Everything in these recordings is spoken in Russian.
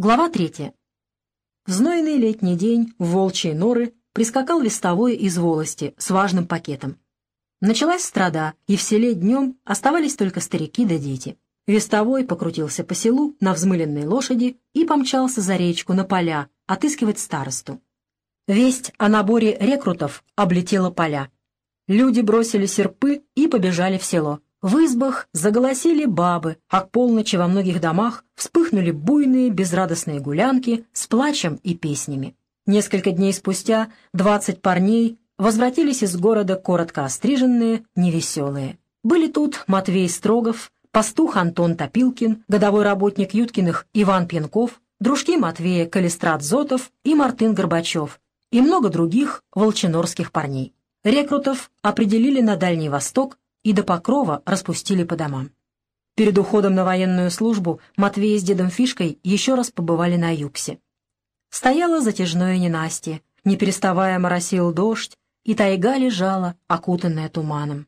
Глава третья. В знойный летний день в волчьи норы прискакал вестовой из волости с важным пакетом. Началась страда, и в селе днем оставались только старики да дети. Вестовой покрутился по селу на взмыленной лошади и помчался за речку на поля отыскивать старосту. Весть о наборе рекрутов облетела поля. Люди бросили серпы и побежали в село. В избах заголосили бабы, а к полночи во многих домах вспыхнули буйные безрадостные гулянки с плачем и песнями. Несколько дней спустя двадцать парней возвратились из города коротко остриженные, невеселые. Были тут Матвей Строгов, пастух Антон Топилкин, годовой работник Юткиных Иван Пьянков, дружки Матвея Калистрат Зотов и Мартын Горбачев и много других волчинорских парней. Рекрутов определили на Дальний Восток и до Покрова распустили по домам. Перед уходом на военную службу Матвей с дедом Фишкой еще раз побывали на Юксе. Стояло затяжное ненастье, не переставая моросил дождь, и тайга лежала, окутанная туманом.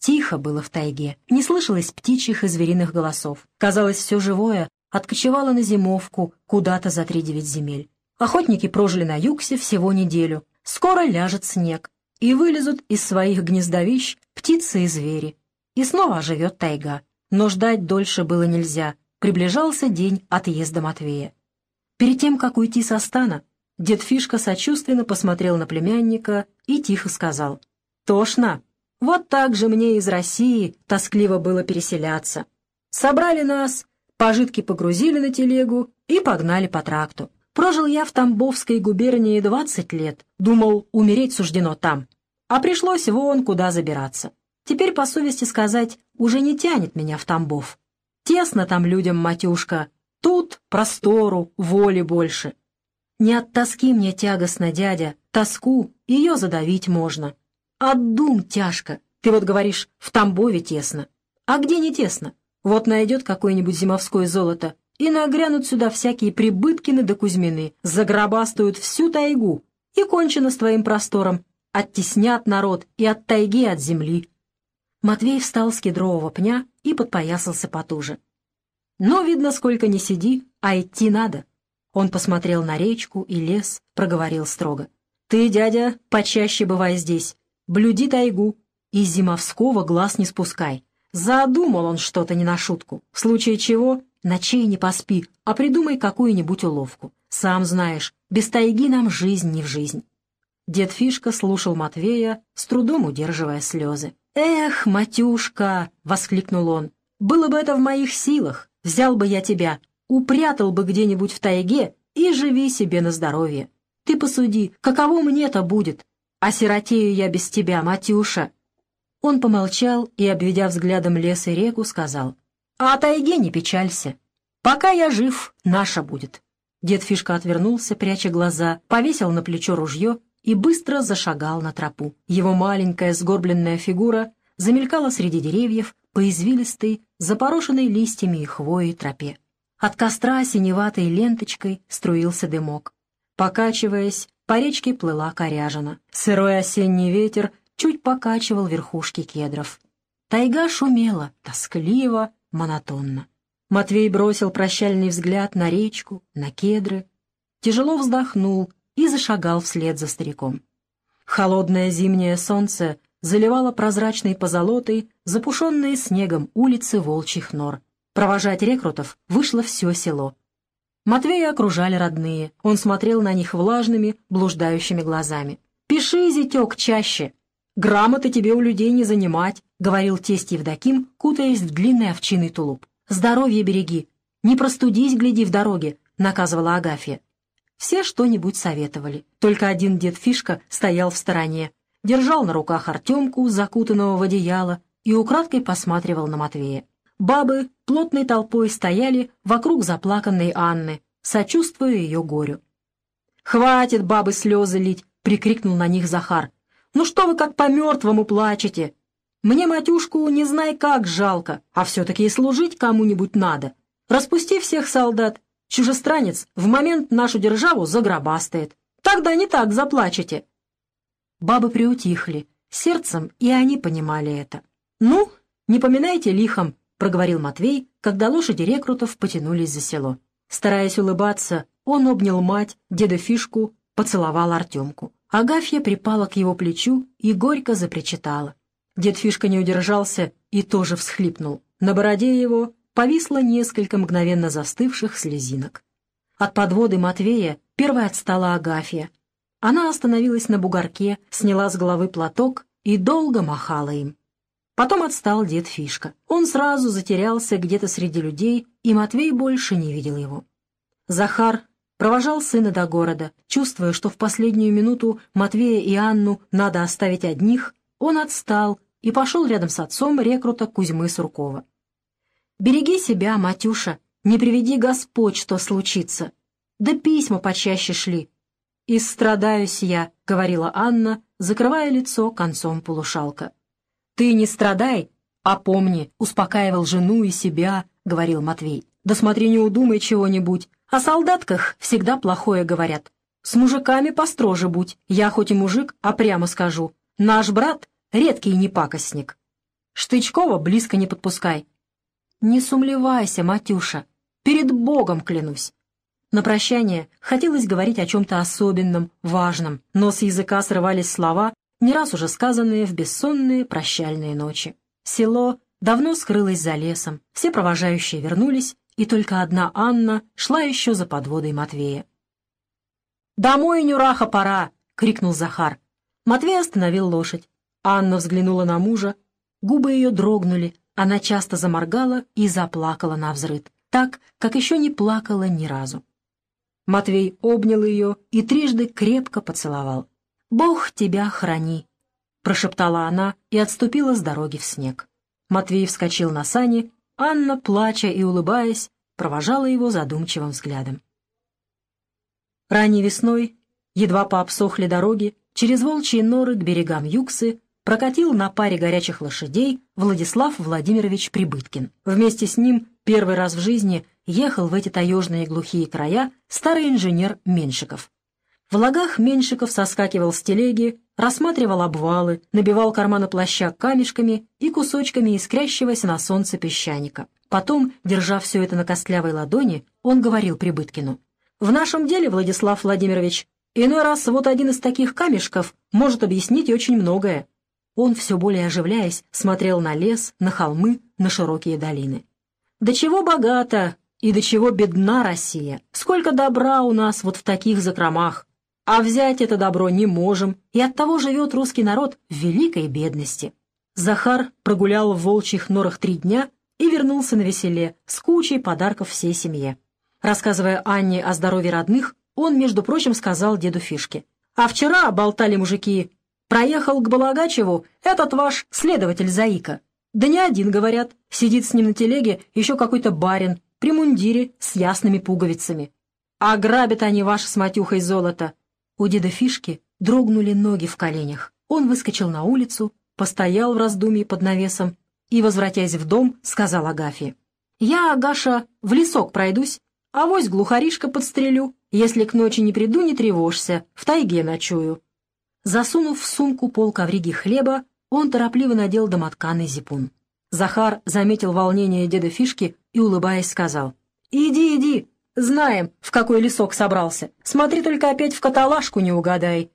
Тихо было в тайге, не слышалось птичьих и звериных голосов. Казалось, все живое откочевало на зимовку куда-то за три девять земель. Охотники прожили на Юксе всего неделю. Скоро ляжет снег, и вылезут из своих гнездовищ птицы и звери. И снова оживет тайга. Но ждать дольше было нельзя. Приближался день отъезда Матвея. Перед тем, как уйти со стана, дед Фишка сочувственно посмотрел на племянника и тихо сказал. «Тошно. Вот так же мне из России тоскливо было переселяться. Собрали нас, пожитки погрузили на телегу и погнали по тракту. Прожил я в Тамбовской губернии двадцать лет, думал, умереть суждено там. А пришлось вон куда забираться. Теперь, по совести сказать, уже не тянет меня в Тамбов. Тесно там людям, матюшка. Тут простору, воли больше. Не от тоски мне тягостно, дядя. Тоску, ее задавить можно. От дум тяжко. Ты вот говоришь, в Тамбове тесно. А где не тесно? Вот найдет какое-нибудь зимовское золото, и нагрянут сюда всякие Прибыткины да Кузьмины, загробастают всю тайгу, и кончено с твоим простором, оттеснят народ и от тайги, от земли. Матвей встал с кедрового пня и подпоясался потуже. Но, видно, сколько не сиди, а идти надо. Он посмотрел на речку и лес, проговорил строго. «Ты, дядя, почаще бывай здесь, блюди тайгу, и зимовского глаз не спускай. Задумал он что-то не на шутку, в случае чего Ночей не поспи, а придумай какую-нибудь уловку. Сам знаешь, без тайги нам жизнь не в жизнь». Дед Фишка слушал Матвея, с трудом удерживая слезы. «Эх, матюшка!» — воскликнул он. «Было бы это в моих силах, взял бы я тебя, упрятал бы где-нибудь в тайге и живи себе на здоровье. Ты посуди, каково мне-то будет? Осиротею я без тебя, Матюша!» Он помолчал и, обведя взглядом лес и реку, сказал, а о тайге не печалься. Пока я жив, наша будет». Дед Фишка отвернулся, пряча глаза, повесил на плечо ружье и быстро зашагал на тропу. Его маленькая сгорбленная фигура замелькала среди деревьев по извилистой, запорошенной листьями и хвоей тропе. От костра синеватой ленточкой струился дымок. Покачиваясь, по речке плыла коряжина. Сырой осенний ветер чуть покачивал верхушки кедров. Тайга шумела, тоскливо, монотонно. Матвей бросил прощальный взгляд на речку, на кедры, тяжело вздохнул и зашагал вслед за стариком. Холодное зимнее солнце заливало прозрачной позолотой запушенные снегом улицы волчьих нор. Провожать рекрутов вышло все село. Матвея окружали родные, он смотрел на них влажными, блуждающими глазами. «Пиши, зятек, чаще! Грамоты тебе у людей не занимать!» — говорил тесть Евдоким, кутаясь в длинный овчинный тулуп. «Здоровье береги! Не простудись, гляди в дороге!» — наказывала Агафья. Все что-нибудь советовали. Только один дед Фишка стоял в стороне, держал на руках Артемку, закутанного в одеяло, и украдкой посматривал на Матвея. Бабы плотной толпой стояли вокруг заплаканной Анны, сочувствуя ее горю. «Хватит, бабы, слезы лить!» — прикрикнул на них Захар. «Ну что вы как по-мертвому плачете? Мне матюшку не знай как жалко, а все-таки и служить кому-нибудь надо. Распусти всех солдат, чужестранец в момент нашу державу загробастает. Тогда не так заплачете». Бабы приутихли, сердцем и они понимали это. «Ну, не поминайте лихом», — проговорил Матвей, когда лошади рекрутов потянулись за село. Стараясь улыбаться, он обнял мать, деда Фишку, поцеловал Артемку. Агафья припала к его плечу и горько запричитала. Дед Фишка не удержался и тоже всхлипнул. На бороде его повисло несколько мгновенно застывших слезинок. От подводы Матвея первой отстала Агафья. Она остановилась на бугорке, сняла с головы платок и долго махала им. Потом отстал дед Фишка. Он сразу затерялся где-то среди людей, и Матвей больше не видел его. Захар провожал сына до города, чувствуя, что в последнюю минуту Матвея и Анну надо оставить одних, он отстал и пошел рядом с отцом рекрута Кузьмы Суркова. «Береги себя, Матюша, не приведи Господь, что случится. Да письма почаще шли». «Истрадаюсь я», — говорила Анна, закрывая лицо концом полушалка. «Ты не страдай, а помни», — успокаивал жену и себя, — говорил Матвей. «Да смотри, не удумай чего-нибудь. О солдатках всегда плохое говорят. С мужиками построже будь. Я хоть и мужик, а прямо скажу. Наш брат — редкий непакостник. Штычкова близко не подпускай. «Не сумлевайся, Матюша, перед Богом клянусь». На прощание хотелось говорить о чем-то особенном, важном, но с языка срывались слова, не раз уже сказанные в бессонные прощальные ночи. Село давно скрылось за лесом, все провожающие вернулись, и только одна Анна шла еще за подводой Матвея. «Домой, Нюраха, пора!» — крикнул Захар. Матвей остановил лошадь. Анна взглянула на мужа, губы ее дрогнули, она часто заморгала и заплакала на взрыд, так, как еще не плакала ни разу. Матвей обнял ее и трижды крепко поцеловал. «Бог тебя храни!» — прошептала она и отступила с дороги в снег. Матвей вскочил на сани, Анна, плача и улыбаясь, провожала его задумчивым взглядом. Ранней весной, едва пообсохли дороги, через волчьи норы к берегам Юксы прокатил на паре горячих лошадей Владислав Владимирович Прибыткин. Вместе с ним первый раз в жизни ехал в эти таежные глухие края старый инженер Меньшиков. В лагах Меньшиков соскакивал с телеги, рассматривал обвалы, набивал карманы плаща камешками и кусочками искрящегося на солнце песчаника. Потом, держа все это на костлявой ладони, он говорил Прибыткину. «В нашем деле, Владислав Владимирович, иной раз вот один из таких камешков может объяснить очень многое. Он, все более оживляясь, смотрел на лес, на холмы, на широкие долины. «До чего богата и до чего бедна Россия! Сколько добра у нас вот в таких закромах! А взять это добро не можем, и оттого живет русский народ в великой бедности». Захар прогулял в волчьих норах три дня и вернулся на веселе с кучей подарков всей семье. Рассказывая Анне о здоровье родных, он, между прочим, сказал деду Фишке. «А вчера, болтали мужики, Проехал к Балагачеву этот ваш следователь Заика. Да не один, говорят. Сидит с ним на телеге еще какой-то барин при мундире с ясными пуговицами. А грабят они ваш с матюхой золото. У деда Фишки дрогнули ноги в коленях. Он выскочил на улицу, постоял в раздумье под навесом и, возвратясь в дом, сказал Агафье. «Я, Агаша, в лесок пройдусь, а вось глухаришка подстрелю. Если к ночи не приду, не тревожься, в тайге ночую. Засунув в сумку пол ковриги хлеба, он торопливо надел домотканый зипун. Захар заметил волнение деда Фишки и, улыбаясь, сказал, «Иди, иди, знаем, в какой лесок собрался. Смотри только опять в каталажку не угадай».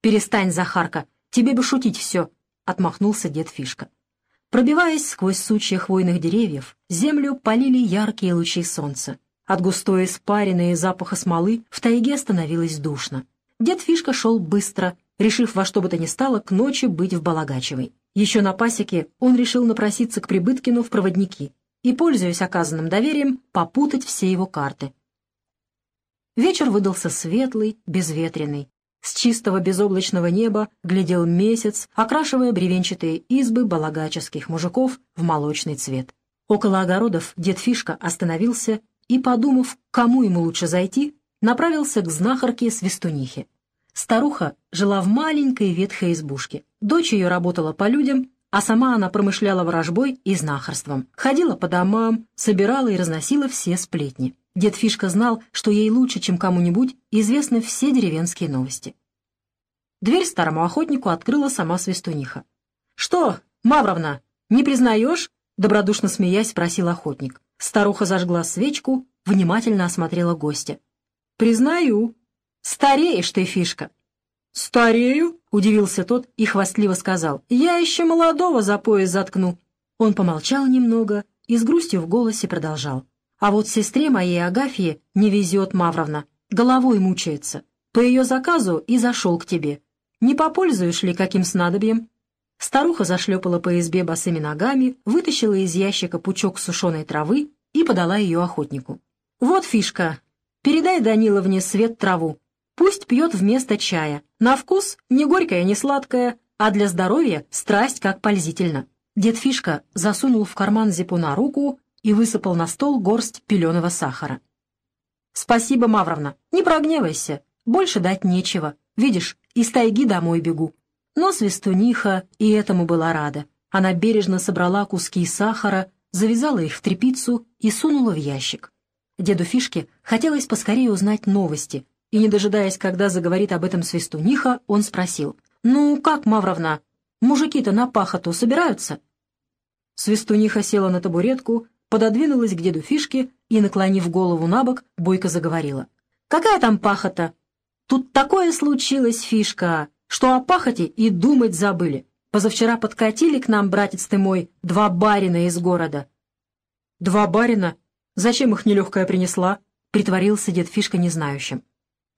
«Перестань, Захарка, тебе бы шутить все», — отмахнулся дед Фишка. Пробиваясь сквозь сучья хвойных деревьев, землю полили яркие лучи солнца. От густой испарины и запаха смолы в тайге становилось душно. Дед Фишка шел быстро, решив во что бы то ни стало к ночи быть в Балагачевой. Еще на пасеке он решил напроситься к Прибыткину в проводники и, пользуясь оказанным доверием, попутать все его карты. Вечер выдался светлый, безветренный. С чистого безоблачного неба глядел месяц, окрашивая бревенчатые избы балагаческих мужиков в молочный цвет. Около огородов дед Фишка остановился и, подумав, кому ему лучше зайти, направился к знахарке Свистунихе. Старуха жила в маленькой ветхой избушке. Дочь ее работала по людям, а сама она промышляла ворожбой и знахарством. Ходила по домам, собирала и разносила все сплетни. Дед Фишка знал, что ей лучше, чем кому-нибудь, известны все деревенские новости. Дверь старому охотнику открыла сама Свистуниха. «Что, Мавровна, не признаешь?» — добродушно смеясь спросил охотник. Старуха зажгла свечку внимательно осмотрела гостя. «Признаю, стареешь ты, Фишка». «Старею?» — удивился тот и хвастливо сказал. «Я еще молодого за пояс заткну». Он помолчал немного и с грустью в голосе продолжал. «А вот сестре моей Агафье не везет, Мавровна, головой мучается. По ее заказу и зашел к тебе. Не попользуешь ли каким снадобьем?» Старуха зашлепала по избе босыми ногами, вытащила из ящика пучок сушеной травы и подала ее охотнику. «Вот фишка. Передай Даниловне свет траву. Пусть пьет вместо чая. На вкус не горькая, не сладкая, а для здоровья страсть как пользительно». Дед Фишка засунул в карман зипуна руку и высыпал на стол горсть пеленого сахара. «Спасибо, Мавровна, не прогневайся. Больше дать нечего. Видишь, из тайги домой бегу. Но свистуниха и этому была рада. Она бережно собрала куски сахара, завязала их в трепицу и сунула в ящик. Деду Фишке хотелось поскорее узнать новости, и, не дожидаясь, когда заговорит об этом свистуниха, он спросил, «Ну, как, Мавровна, мужики-то на пахоту собираются?» Свистуниха села на табуретку, пододвинулась к деду Фишке и, наклонив голову на бок, бойко заговорила. «Какая там пахота? Тут такое случилось, Фишка! что о пахоте и думать забыли. Позавчера подкатили к нам, братец ты мой, два барина из города. Два барина? Зачем их нелегкая принесла? Притворился дед Фишка незнающим.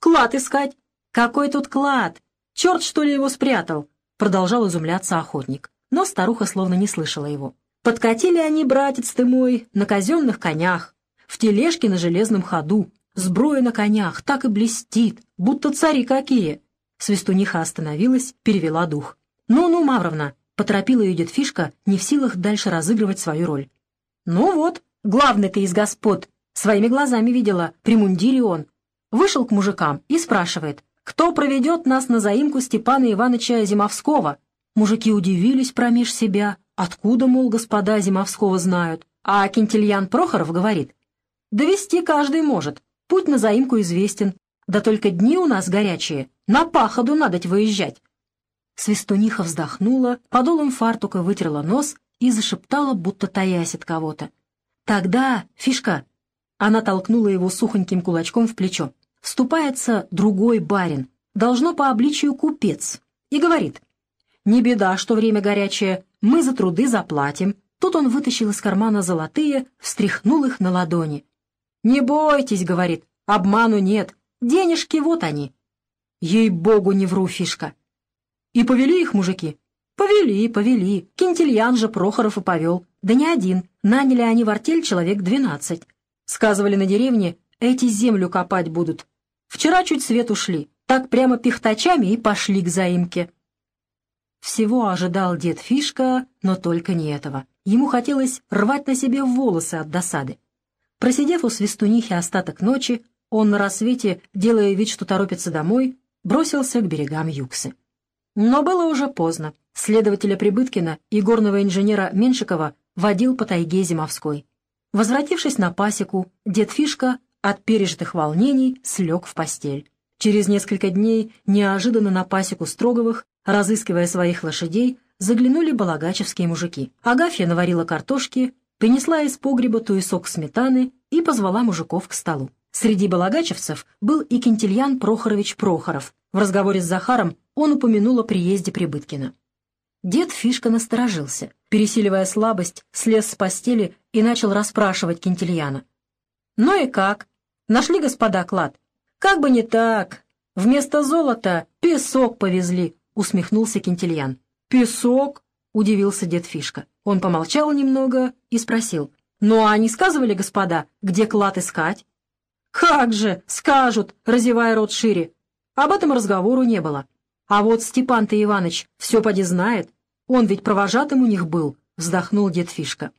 Клад искать? Какой тут клад? Черт, что ли, его спрятал? Продолжал изумляться охотник. Но старуха словно не слышала его. Подкатили они, братец ты мой, на казенных конях, в тележке на железном ходу, сброя на конях так и блестит, будто цари какие. Свистуниха остановилась, перевела дух. «Ну-ну, Мавровна!» — поторопила ее дед Фишка, не в силах дальше разыгрывать свою роль. «Ну вот, главный ты из господ. Своими глазами видела, при мундире он. Вышел к мужикам и спрашивает, кто проведет нас на заимку Степана Ивановича Зимовского? Мужики удивились промеж себя. Откуда, мол, господа Зимовского знают? А Кентильян Прохоров говорит, довести каждый может. Путь на заимку известен. Да только дни у нас горячие, на паходу надоть выезжать. Свистуниха вздохнула, подолом фартука вытерла нос и зашептала, будто таясь от кого-то. «Тогда, фишка!» Она толкнула его сухоньким кулачком в плечо. «Вступается другой барин, должно по обличию купец, и говорит, «Не беда, что время горячее, мы за труды заплатим». Тут он вытащил из кармана золотые, встряхнул их на ладони. «Не бойтесь», — говорит, — «обману нет, Денежки вот они. Ей-богу, не вру, фишка. И повели их мужики? Повели, повели. Кентильян же Прохоров и повел. Да не один. Наняли они в артель человек двенадцать. Сказывали на деревне, эти землю копать будут. Вчера чуть свет ушли. Так прямо пихтачами и пошли к заимке. Всего ожидал дед Фишка, но только не этого. Ему хотелось рвать на себе волосы от досады. Просидев у свистунихи остаток ночи, он на рассвете, делая вид, что торопится домой, бросился к берегам Юксы. Но было уже поздно. Следователя Прибыткина и горного инженера Меншикова водил по тайге Зимовской. Возвратившись на пасеку, дед Фишка от пережитых волнений слег в постель. Через несколько дней неожиданно на пасеку Строговых, разыскивая своих лошадей, заглянули балагачевские мужики. Агафья наварила картошки, принесла из погреба туесок сметаны и позвала мужиков к столу. Среди балагачевцев был и Кентильян Прохорович Прохоров. В разговоре с Захаром он упомянул о приезде Прибыткина. Дед Фишка насторожился, пересиливая слабость, слез с постели и начал расспрашивать Кентильяна. «Ну и как? Нашли господа клад?» «Как бы не так. Вместо золота песок повезли», — усмехнулся Кентильян. «Песок?» — удивился дед Фишка. Он помолчал немного и спросил. «Ну а не сказывали, господа, где клад искать?» «Как же!» — скажут, разевая рот шире. Об этом разговору не было. А вот Степан-то Иваныч все поди знает. Он ведь провожатым у них был, — вздохнул дед Фишка.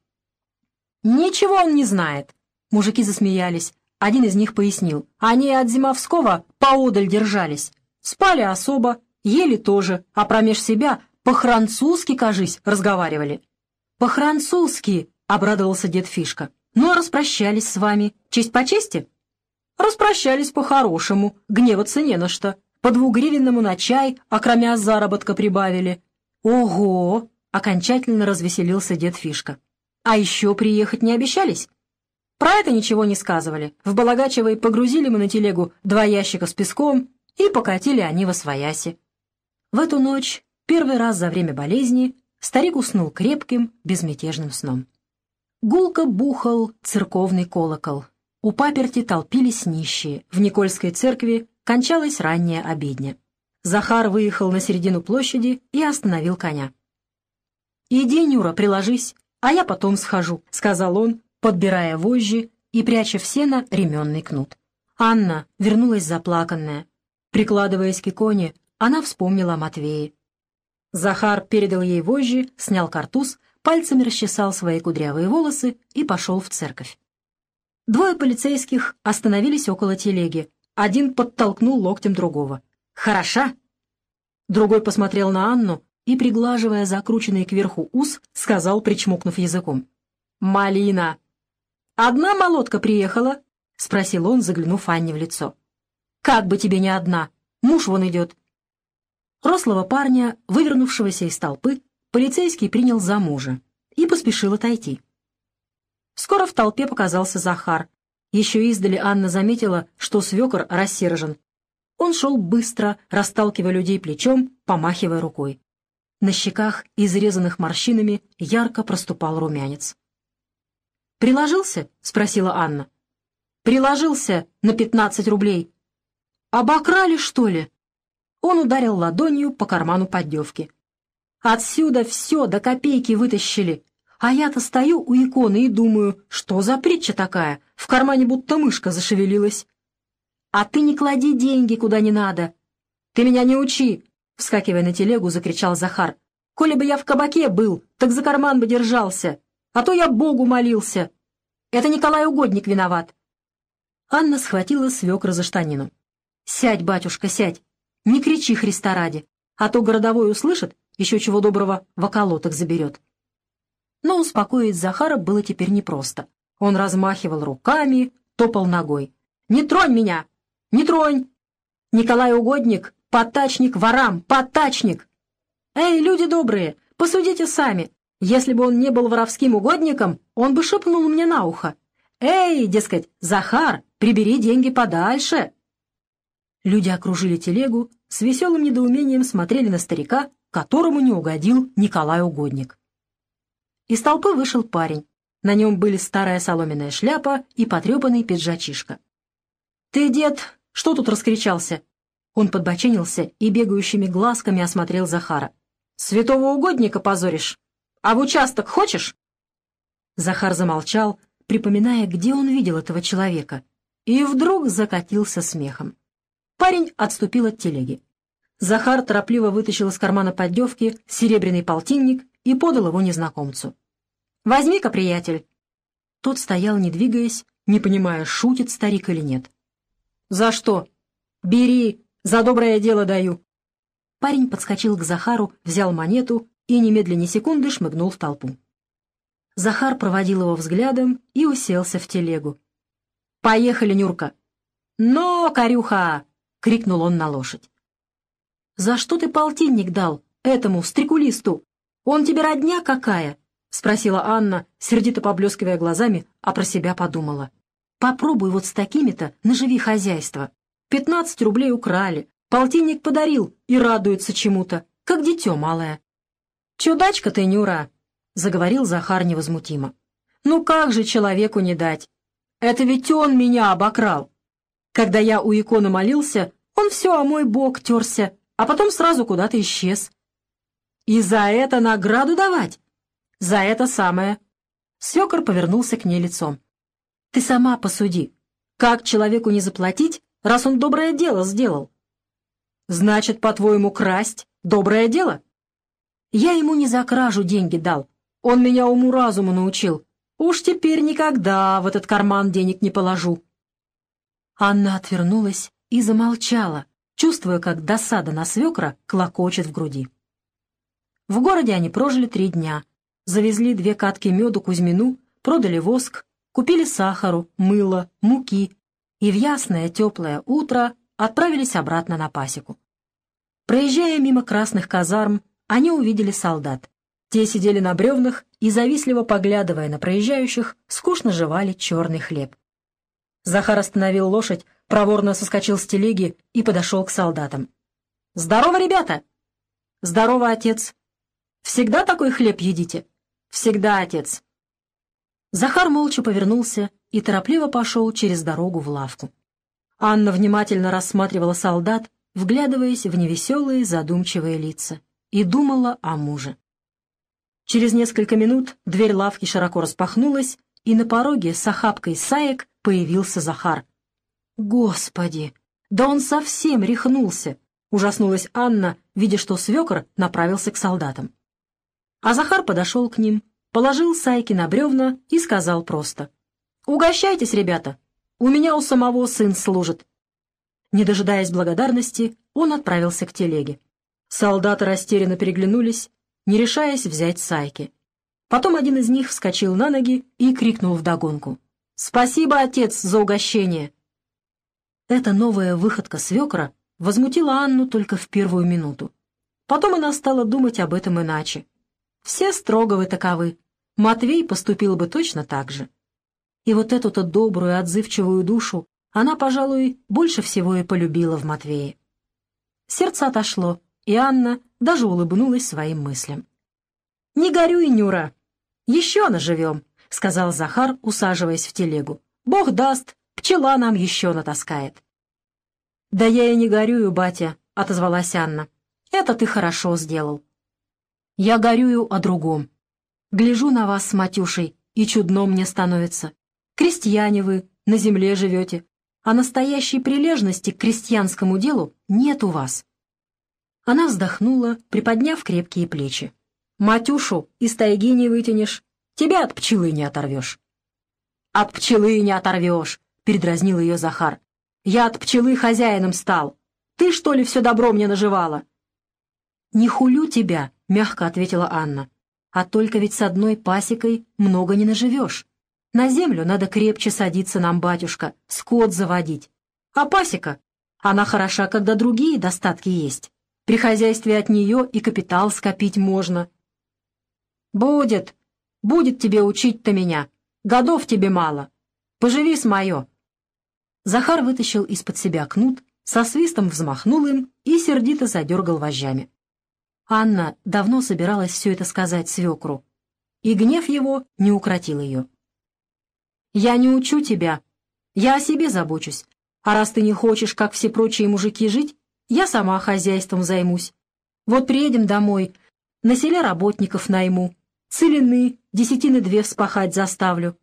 «Ничего он не знает!» Мужики засмеялись. Один из них пояснил. Они от Зимовского поодаль держались. Спали особо, ели тоже, а промеж себя по-французски, кажись, разговаривали. «По-французски!» — обрадовался дед Фишка. «Ну, а распрощались с вами. Честь по чести?» Распрощались по-хорошему, гневаться не на что. По двугривенному на чай, кроме заработка прибавили. Ого! Окончательно развеселился дед Фишка. А еще приехать не обещались? Про это ничего не сказывали. В Балагачевой погрузили мы на телегу два ящика с песком, и покатили они во свояси. В эту ночь, первый раз за время болезни, старик уснул крепким, безмятежным сном. Гулко бухал церковный колокол. У паперти толпились нищие. В Никольской церкви кончалась ранняя обедня. Захар выехал на середину площади и остановил коня. «Иди, Нюра, приложись, а я потом схожу», — сказал он, подбирая вожжи и пряча в сено ременный кнут. Анна вернулась заплаканная. Прикладываясь к иконе, она вспомнила о Матвее. Захар передал ей вожжи, снял картуз, пальцами расчесал свои кудрявые волосы и пошел в церковь. Двое полицейских остановились около телеги. Один подтолкнул локтем другого. «Хороша!» Другой посмотрел на Анну и, приглаживая закрученный кверху ус, сказал, причмокнув языком. «Малина!» «Одна молотка приехала?» — спросил он, заглянув Анне в лицо. «Как бы тебе не одна! Муж вон идет!» Рослого парня, вывернувшегося из толпы, полицейский принял за мужа и поспешил отойти. Скоро в толпе показался Захар. Еще издали Анна заметила, что свекор рассержен. Он шел быстро, расталкивая людей плечом, помахивая рукой. На щеках, изрезанных морщинами, ярко проступал румянец. «Приложился?» — спросила Анна. «Приложился на пятнадцать рублей». «Обокрали, что ли?» Он ударил ладонью по карману поддевки. Отсюда все до копейки вытащили. А я-то стою у иконы и думаю, что за притча такая? В кармане будто мышка зашевелилась. А ты не клади деньги куда не надо. Ты меня не учи, вскакивая на телегу, закричал Захар. Коли бы я в кабаке был, так за карман бы держался. А то я Богу молился. Это Николай Угодник виноват. Анна схватила свекра за штанину. «Сядь, батюшка, сядь. Не кричи Христа ради, а то городовой услышит еще чего доброго в околоток заберет. Но успокоить Захара было теперь непросто. Он размахивал руками, топал ногой. «Не тронь меня! Не тронь! Николай Угодник, потачник ворам, потачник! Эй, люди добрые, посудите сами. Если бы он не был воровским угодником, он бы шепнул мне на ухо. «Эй, дескать, Захар, прибери деньги подальше!» Люди окружили телегу, с веселым недоумением смотрели на старика, которому не угодил Николай Угодник. Из толпы вышел парень. На нем были старая соломенная шляпа и потрепанный пиджачишка. «Ты, дед, что тут раскричался?» Он подбоченился и бегающими глазками осмотрел Захара. «Святого угодника позоришь? А в участок хочешь?» Захар замолчал, припоминая, где он видел этого человека, и вдруг закатился смехом. Парень отступил от телеги. Захар торопливо вытащил из кармана поддевки серебряный полтинник и подал его незнакомцу. «Возьми-ка, приятель!» Тот стоял, не двигаясь, не понимая, шутит старик или нет. «За что?» «Бери, за доброе дело даю!» Парень подскочил к Захару, взял монету и немедленно секунды шмыгнул в толпу. Захар проводил его взглядом и уселся в телегу. «Поехали, Нюрка!» «Но, корюха!» — крикнул он на лошадь. «За что ты полтинник дал этому стрекулисту? Он тебе родня какая?» — спросила Анна, сердито поблескивая глазами, а про себя подумала. «Попробуй вот с такими-то наживи хозяйство. Пятнадцать рублей украли, полтинник подарил и радуется чему-то, как дитё малое». «Чудачка ты, Нюра!» — заговорил Захар невозмутимо. «Ну как же человеку не дать? Это ведь он меня обокрал. Когда я у иконы молился, он все о мой бок терся, а потом сразу куда-то исчез. И за это награду давать? За это самое. Свекор повернулся к ней лицом. Ты сама посуди. Как человеку не заплатить, раз он доброе дело сделал? Значит, по-твоему, красть — доброе дело? Я ему не за кражу деньги дал. Он меня уму-разуму научил. Уж теперь никогда в этот карман денег не положу. Анна отвернулась и замолчала, чувствуя, как досада на свекра клокочет в груди. В городе они прожили три дня. Завезли две катки меду Кузьмину, продали воск, купили сахару, мыло, муки и в ясное теплое утро отправились обратно на пасеку. Проезжая мимо красных казарм, они увидели солдат. Те сидели на бревнах и, завистливо поглядывая на проезжающих, скучно жевали черный хлеб. Захар остановил лошадь, проворно соскочил с телеги и подошел к солдатам. «Здорово, ребята!» «Здорово, отец!» «Всегда такой хлеб едите?» «Всегда, отец!» Захар молча повернулся и торопливо пошел через дорогу в лавку. Анна внимательно рассматривала солдат, вглядываясь в невеселые задумчивые лица, и думала о муже. Через несколько минут дверь лавки широко распахнулась, и на пороге с охапкой саек появился Захар. «Господи! Да он совсем рехнулся!» — ужаснулась Анна, видя, что свекор направился к солдатам. А Захар подошел к ним, положил сайки на бревна и сказал просто. «Угощайтесь, ребята! У меня у самого сын служит!» Не дожидаясь благодарности, он отправился к телеге. Солдаты растерянно переглянулись, не решаясь взять сайки. Потом один из них вскочил на ноги и крикнул вдогонку. «Спасибо, отец, за угощение!» Эта новая выходка свекра возмутила Анну только в первую минуту. Потом она стала думать об этом иначе. Все строговы таковы. Матвей поступил бы точно так же. И вот эту-то добрую, отзывчивую душу она, пожалуй, больше всего и полюбила в Матвее. Сердце отошло, и Анна даже улыбнулась своим мыслям. «Не горюй, Нюра! Еще наживем!» — сказал Захар, усаживаясь в телегу. «Бог даст, пчела нам еще натаскает». «Да я и не горюю, батя», — отозвалась Анна. «Это ты хорошо сделал». «Я горюю о другом. Гляжу на вас с Матюшей, и чудно мне становится. Крестьяне вы, на земле живете, а настоящей прилежности к крестьянскому делу нет у вас. Она вздохнула, приподняв крепкие плечи. «Матюшу из тайги не вытянешь, тебя от пчелы не оторвешь». «От пчелы не оторвешь», — передразнил ее Захар. «Я от пчелы хозяином стал. Ты, что ли, все добро мне наживала?» «Не хулю тебя», — мягко ответила Анна. «А только ведь с одной пасекой много не наживешь. На землю надо крепче садиться нам, батюшка, скот заводить. А пасека? Она хороша, когда другие достатки есть. При хозяйстве от нее и капитал скопить можно. Будет, будет тебе учить-то меня. Годов тебе мало. Поживи с мое. Захар вытащил из-под себя кнут, со свистом взмахнул им и сердито задергал вожжами. Анна давно собиралась все это сказать свекру, и гнев его не укротил ее. Я не учу тебя. Я о себе забочусь. А раз ты не хочешь, как все прочие мужики, жить, я сама хозяйством займусь. Вот приедем домой, на селе работников найму, целины, десятины две вспахать заставлю.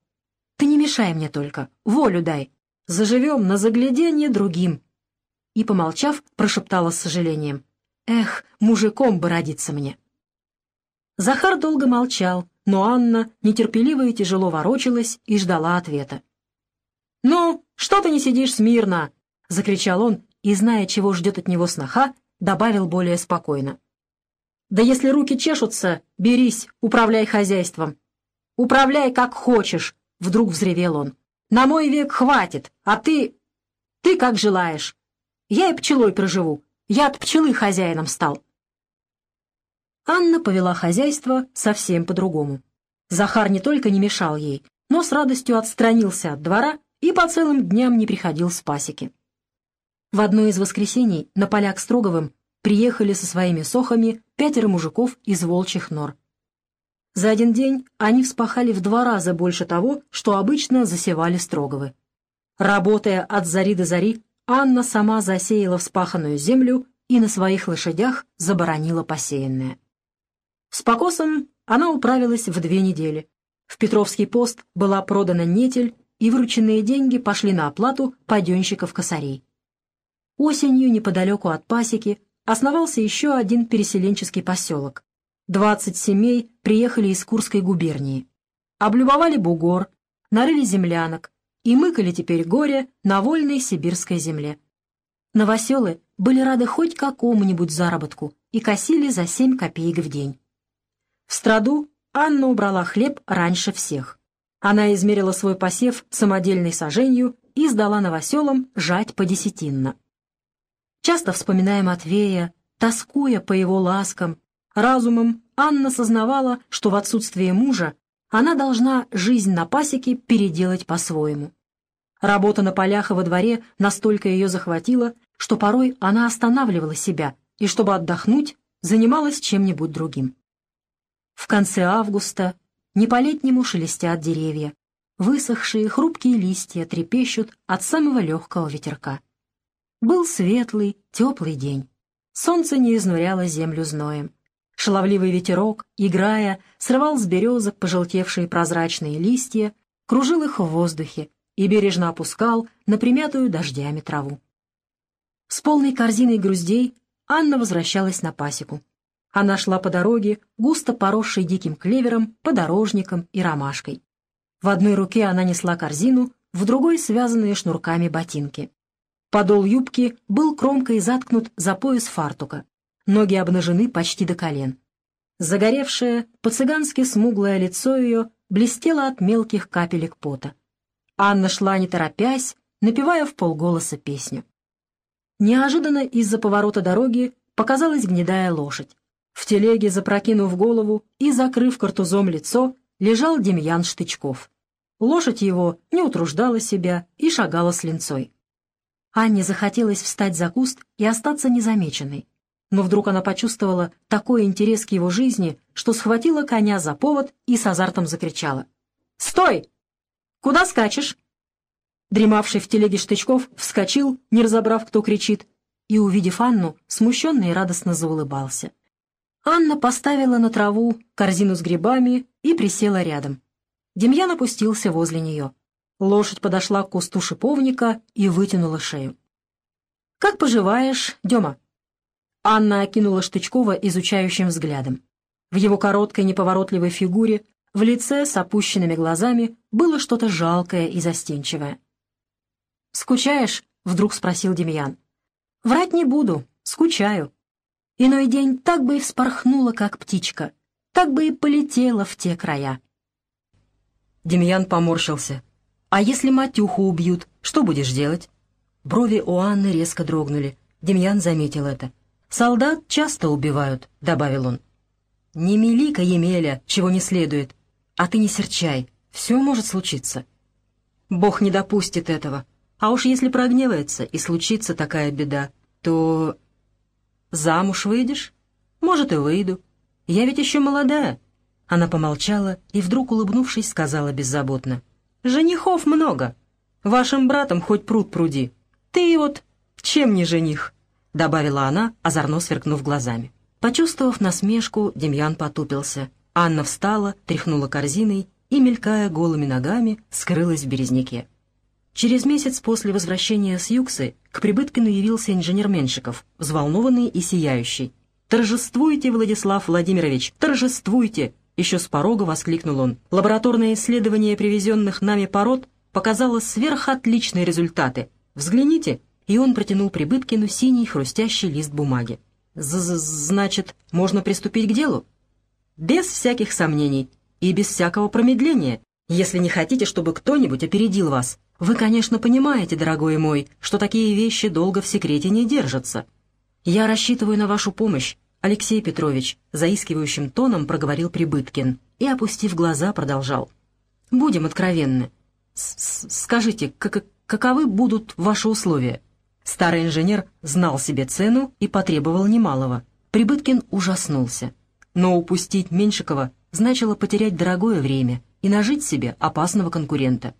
Ты не мешай мне только, волю дай. Заживем на загляденье другим. И, помолчав, прошептала с сожалением. Эх, мужиком бы родиться мне. Захар долго молчал, но Анна нетерпеливо и тяжело ворочалась и ждала ответа. «Ну, что ты не сидишь смирно?» — закричал он, и, зная, чего ждет от него сноха, добавил более спокойно. «Да если руки чешутся, берись, управляй хозяйством. Управляй как хочешь!» — вдруг взревел он. «На мой век хватит, а ты... ты как желаешь. Я и пчелой проживу, я от пчелы хозяином стал». Анна повела хозяйство совсем по-другому. Захар не только не мешал ей, но с радостью отстранился от двора и по целым дням не приходил с пасеки. В одно из воскресений на поля Строговым приехали со своими сохами пятеро мужиков из волчьих нор. За один день они вспахали в два раза больше того, что обычно засевали Строговы. Работая от зари до зари, Анна сама засеяла вспаханную землю и на своих лошадях заборонила посеянное. С покосом она управилась в две недели. В Петровский пост была продана нетель, и вырученные деньги пошли на оплату паденщиков-косарей. Осенью неподалеку от пасеки основался еще один переселенческий поселок. Двадцать семей приехали из Курской губернии. Облюбовали бугор, нарыли землянок и мыкали теперь горе на вольной сибирской земле. Новоселы были рады хоть какому-нибудь заработку и косили за семь копеек в день. В страду Анна убрала хлеб раньше всех. Она измерила свой посев самодельной саженью и сдала новоселам жать по десятинно. Часто вспоминая Матвея, тоскуя по его ласкам, Разумом Анна сознавала, что в отсутствие мужа она должна жизнь на пасеке переделать по-своему. Работа на полях и во дворе настолько ее захватила, что порой она останавливала себя и, чтобы отдохнуть, занималась чем-нибудь другим. В конце августа не по-летнему шелестят деревья, высохшие хрупкие листья трепещут от самого легкого ветерка. Был светлый, теплый день. Солнце не изнуряло землю зноем. Шаловливый ветерок, играя, срывал с березок пожелтевшие прозрачные листья, кружил их в воздухе и бережно опускал на примятую дождями траву. С полной корзиной груздей Анна возвращалась на пасеку. Она шла по дороге, густо поросшей диким клевером, подорожником и ромашкой. В одной руке она несла корзину, в другой — связанные шнурками ботинки. Подол юбки был кромкой заткнут за пояс фартука. Ноги обнажены почти до колен. Загоревшее, по-цыгански смуглое лицо ее блестело от мелких капелек пота. Анна шла не торопясь, напевая в полголоса песню. Неожиданно из-за поворота дороги показалась гнедая лошадь. В телеге, запрокинув голову и закрыв картузом лицо, лежал Демьян Штычков. Лошадь его не утруждала себя и шагала с линцой. Анне захотелось встать за куст и остаться незамеченной. Но вдруг она почувствовала такой интерес к его жизни, что схватила коня за повод и с азартом закричала. «Стой! Куда скачешь?» Дремавший в телеге Штычков вскочил, не разобрав, кто кричит, и, увидев Анну, смущенно и радостно заулыбался. Анна поставила на траву корзину с грибами и присела рядом. Демьян опустился возле нее. Лошадь подошла к кусту шиповника и вытянула шею. «Как поживаешь, Дема?» Анна окинула Штычкова изучающим взглядом. В его короткой неповоротливой фигуре, в лице с опущенными глазами, было что-то жалкое и застенчивое. «Скучаешь?» — вдруг спросил Демьян. «Врать не буду, скучаю. Иной день так бы и вспорхнула, как птичка, так бы и полетела в те края». Демьян поморщился. «А если Матюху убьют, что будешь делать?» Брови у Анны резко дрогнули. Демьян заметил это. «Солдат часто убивают», — добавил он. «Не мели-ка, Емеля, чего не следует. А ты не серчай, все может случиться». «Бог не допустит этого. А уж если прогневается и случится такая беда, то...» «Замуж выйдешь?» «Может, и выйду. Я ведь еще молодая. Она помолчала и, вдруг улыбнувшись, сказала беззаботно. «Женихов много. Вашим братом хоть пруд пруди. Ты вот чем не жених?» — добавила она, озорно сверкнув глазами. Почувствовав насмешку, Демьян потупился. Анна встала, тряхнула корзиной и, мелькая голыми ногами, скрылась в березняке. Через месяц после возвращения с Юксы к Прибыткину явился инженер Меншиков, взволнованный и сияющий. «Торжествуйте, Владислав Владимирович, торжествуйте! Еще с порога воскликнул он. Лабораторное исследование привезенных нами пород показало сверхотличные результаты. Взгляните. И он протянул Прибыткину синий хрустящий лист бумаги. З -з «Значит, можно приступить к делу?» «Без всяких сомнений и без всякого промедления, если не хотите, чтобы кто-нибудь опередил вас. Вы, конечно, понимаете, дорогой мой, что такие вещи долго в секрете не держатся. Я рассчитываю на вашу помощь, Алексей Петрович заискивающим тоном проговорил Прибыткин и, опустив глаза, продолжал. «Будем откровенны. С Скажите, как каковы будут ваши условия?» Старый инженер знал себе цену и потребовал немалого. Прибыткин ужаснулся. Но упустить Меньшикова значило потерять дорогое время и нажить себе опасного конкурента.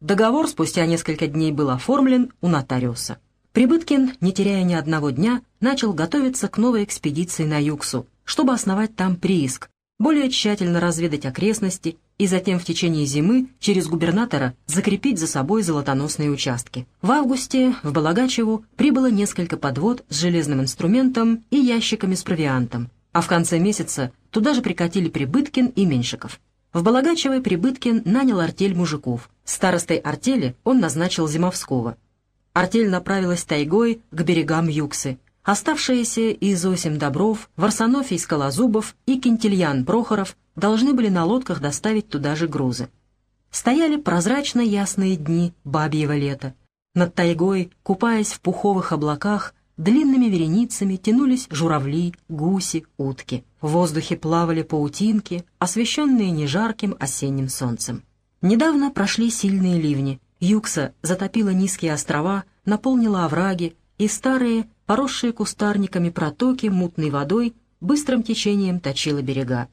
Договор спустя несколько дней был оформлен у нотариуса. Прибыткин, не теряя ни одного дня, начал готовиться к новой экспедиции на Юксу, чтобы основать там прииск, более тщательно разведать окрестности и затем в течение зимы через губернатора закрепить за собой золотоносные участки. В августе в Балагачеву прибыло несколько подвод с железным инструментом и ящиками с провиантом, а в конце месяца туда же прикатили Прибыткин и Меньшиков. В Балагачевой Прибыткин нанял артель мужиков. Старостой артели он назначил Зимовского – артель направилась тайгой к берегам Юксы. Оставшиеся Изосим Добров, Варсонофий Скалозубов и Кентильян Прохоров должны были на лодках доставить туда же грузы. Стояли прозрачно ясные дни бабьего лета. Над тайгой, купаясь в пуховых облаках, длинными вереницами тянулись журавли, гуси, утки. В воздухе плавали паутинки, освещенные нежарким осенним солнцем. Недавно прошли сильные ливни. Юкса затопила низкие острова, наполнила овраги, и старые, поросшие кустарниками протоки мутной водой быстрым течением точила берега.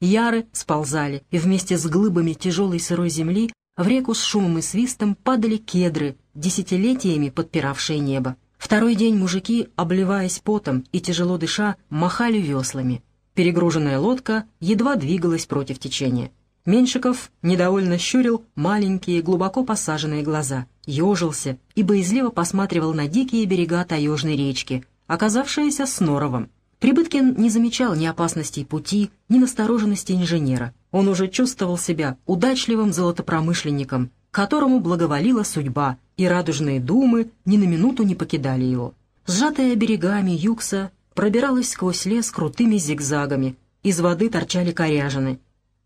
Яры сползали, и вместе с глыбами тяжелой сырой земли в реку с шумом и свистом падали кедры, десятилетиями подпиравшие небо. Второй день мужики, обливаясь потом и тяжело дыша, махали веслами. Перегруженная лодка едва двигалась против течения. Меньшиков недовольно щурил маленькие, глубоко посаженные глаза, ежился и боязливо посматривал на дикие берега таежной речки, оказавшиеся с норовом. Прибыткин не замечал ни опасностей пути, ни настороженности инженера. Он уже чувствовал себя удачливым золотопромышленником, которому благоволила судьба, и радужные думы ни на минуту не покидали его. Сжатая берегами юкса пробиралась сквозь лес крутыми зигзагами, из воды торчали коряжины.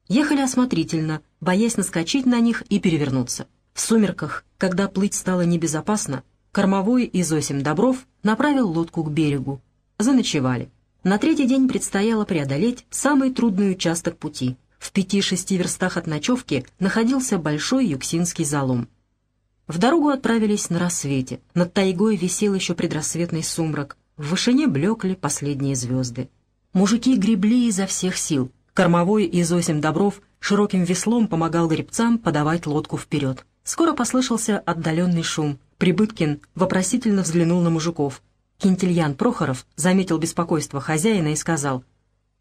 Ехали осмотрительно, боясь наскочить на них и перевернуться. В сумерках, когда плыть стало небезопасно, кормовой Изосим Добров направил лодку к берегу. Заночевали. На третий день предстояло преодолеть самый трудный участок пути — в пяти-шести верстах от ночевки находился большой юксинский залом. В дорогу отправились на рассвете. Над тайгой висел еще предрассветный сумрак. В вышине блекли последние звезды. Мужики гребли изо всех сил. Кормовой Изосим Добров широким веслом помогал гребцам подавать лодку вперед. Скоро послышался отдаленный шум. Прибыткин вопросительно взглянул на мужиков. Кентильян Прохоров заметил беспокойство хозяина и сказал,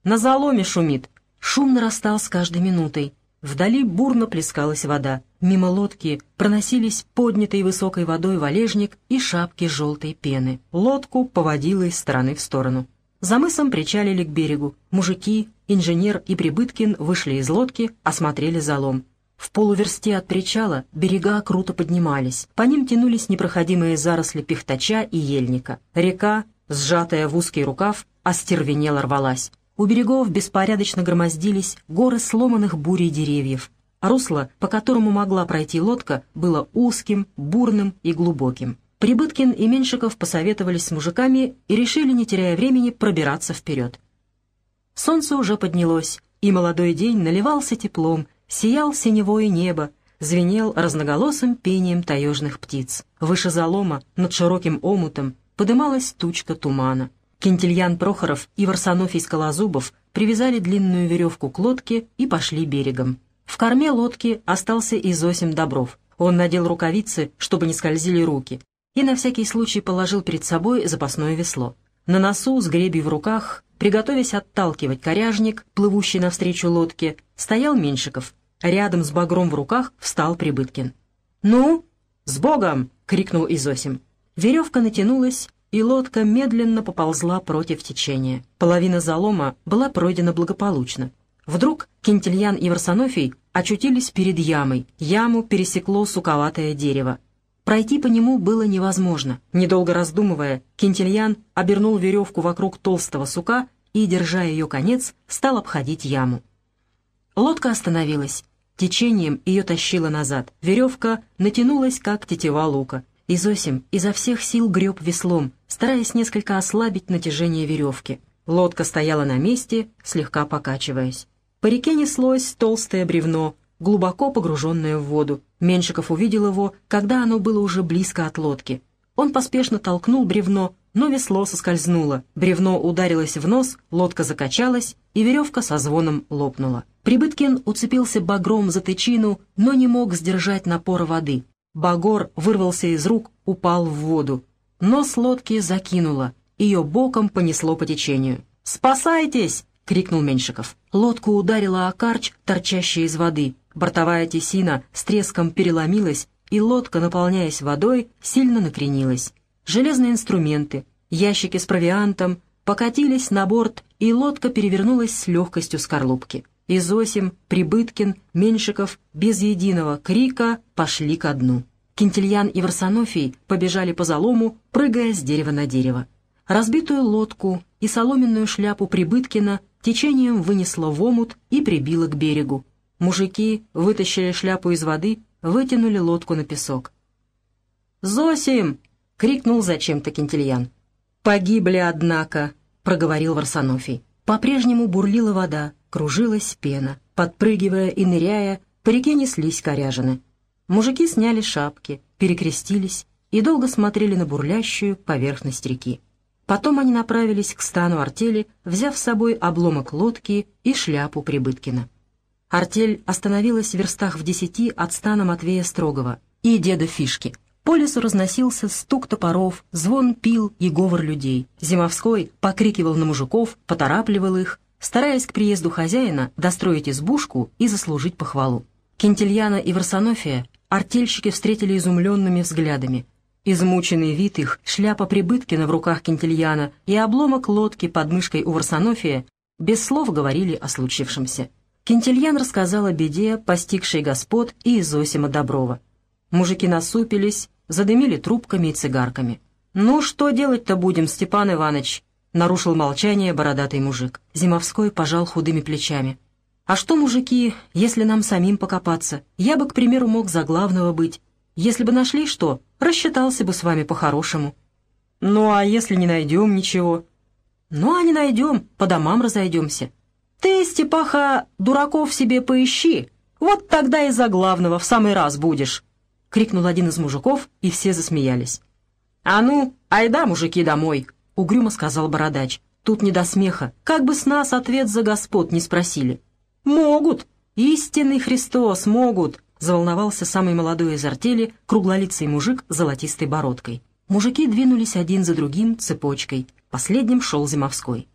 «На заломе шумит, Шум нарастал с каждой минутой. Вдали бурно плескалась вода. Мимо лодки проносились поднятые высокой водой валежник и шапки желтой пены. Лодку поводило из стороны в сторону. За мысом причалили к берегу. Мужики, инженер и Прибыткин вышли из лодки, осмотрели залом. В полуверсте от причала берега круто поднимались. По ним тянулись непроходимые заросли пихтача и ельника. Река, сжатая в узкий рукав, остервенело рвалась. У берегов беспорядочно громоздились горы сломанных бурей деревьев, русло, по которому могла пройти лодка, было узким, бурным и глубоким. Прибыткин и Меньшиков посоветовались с мужиками и решили, не теряя времени, пробираться вперед. Солнце уже поднялось, и молодой день наливался теплом, сиял синевое небо, звенел разноголосым пением таежных птиц. Выше залома, над широким омутом, подымалась тучка тумана. Кентильян Прохоров и Варсонофий Скалозубов привязали длинную веревку к лодке и пошли берегом. В корме лодки остался и Зосим Добров. Он надел рукавицы, чтобы не скользили руки, и на всякий случай положил перед собой запасное весло. На носу, с гребей в руках, приготовясь отталкивать коряжник, плывущий навстречу лодке, стоял Меньшиков. Рядом с багром в руках встал Прибыткин. «Ну, с Богом!» — крикнул Изосим. Веревка натянулась, и лодка медленно поползла против течения. Половина залома была пройдена благополучно. Вдруг Кентильян и Варсонофий очутились перед ямой. Яму пересекло суковатое дерево. Пройти по нему было невозможно. Недолго раздумывая, Кентильян обернул веревку вокруг толстого сука и, держа ее конец, стал обходить яму. Лодка остановилась. Течением ее тащило назад. Веревка натянулась, как тетива лука. И Зосим изо всех сил греб веслом, стараясь несколько ослабить натяжение веревки. Лодка стояла на месте, слегка покачиваясь. По реке неслось толстое бревно, глубоко погруженное в воду. Меншиков увидел его, когда оно было уже близко от лодки. Он поспешно толкнул бревно, но весло соскользнуло. Бревно ударилось в нос, лодка закачалась, и веревка со звоном лопнула. Прибыткин уцепился багром за тычину, но не мог сдержать напора воды. Багор вырвался из рук, упал в воду. Нос лодки закинуло, ее боком понесло по течению. «Спасайтесь!» — крикнул Меньшиков. Лодку ударила о карч, торчащий из воды. Бортовая тесина с треском переломилась, и лодка, наполняясь водой, сильно накренилась. Железные инструменты, ящики с провиантом покатились на борт, и лодка перевернулась с легкостью скорлупки. Изосим, Прибыткин, Меньшиков без единого крика пошли ко дну. Кентильян и Варсонофий побежали по залому, прыгая с дерева на дерево. Разбитую лодку и соломенную шляпу Прибыткина течением вынесло в омут и прибило к берегу. Мужики вытащили шляпу из воды, вытянули лодку на песок. «Зосим!» — крикнул зачем-то Кентильян. «Погибли, однако», — проговорил Варсонофий. По-прежнему бурлила вода, кружилась пена. Подпрыгивая и ныряя, по реке неслись коряжины. Мужики сняли шапки, перекрестились и долго смотрели на бурлящую поверхность реки. Потом они направились к стану артели, взяв с собой обломок лодки и шляпу Прибыткина. Артель остановилась в верстах в десяти от стана Матвея Строгова и деда Фишки. По лесу разносился стук топоров, звон пил и говор людей. Зимовской покрикивал на мужиков, поторапливал их, стараясь к приезду хозяина достроить избушку и заслужить похвалу. Кентильяна и Варсонофия артельщики встретили изумленными взглядами. Измученный вид их, шляпа Прибыткина в руках Кентильяна и обломок лодки под мышкой у Варсонофия без слов говорили о случившемся. Кентильян рассказал о беде, постигшей господ и Изосима Доброва. Мужики насупились, задымили трубками и цигарками. «Ну, что делать-то будем, Степан Иванович?» — нарушил молчание бородатый мужик. Зимовской пожал худыми плечами. «А что, мужики, если нам самим покопаться? Я бы, к примеру, мог за главного быть. Если бы нашли что, рассчитался бы с вами по-хорошему». «Ну, а если не найдем ничего?» «Ну, а не найдем, по домам разойдемся. Ты, Степаха, дураков себе поищи, вот тогда и за главного в самый раз будешь!» — крикнул один из мужиков, и все засмеялись. «А ну, айда, мужики, домой!» — угрюмо сказал бородач. «Тут не до смеха. Как бы с нас ответ за господ не спросили». «Могут! Истинный Христос, могут!» — заволновался самый молодой из артели, круглолицый мужик с золотистой бородкой. Мужики двинулись один за другим цепочкой. Последним шел Зимовской.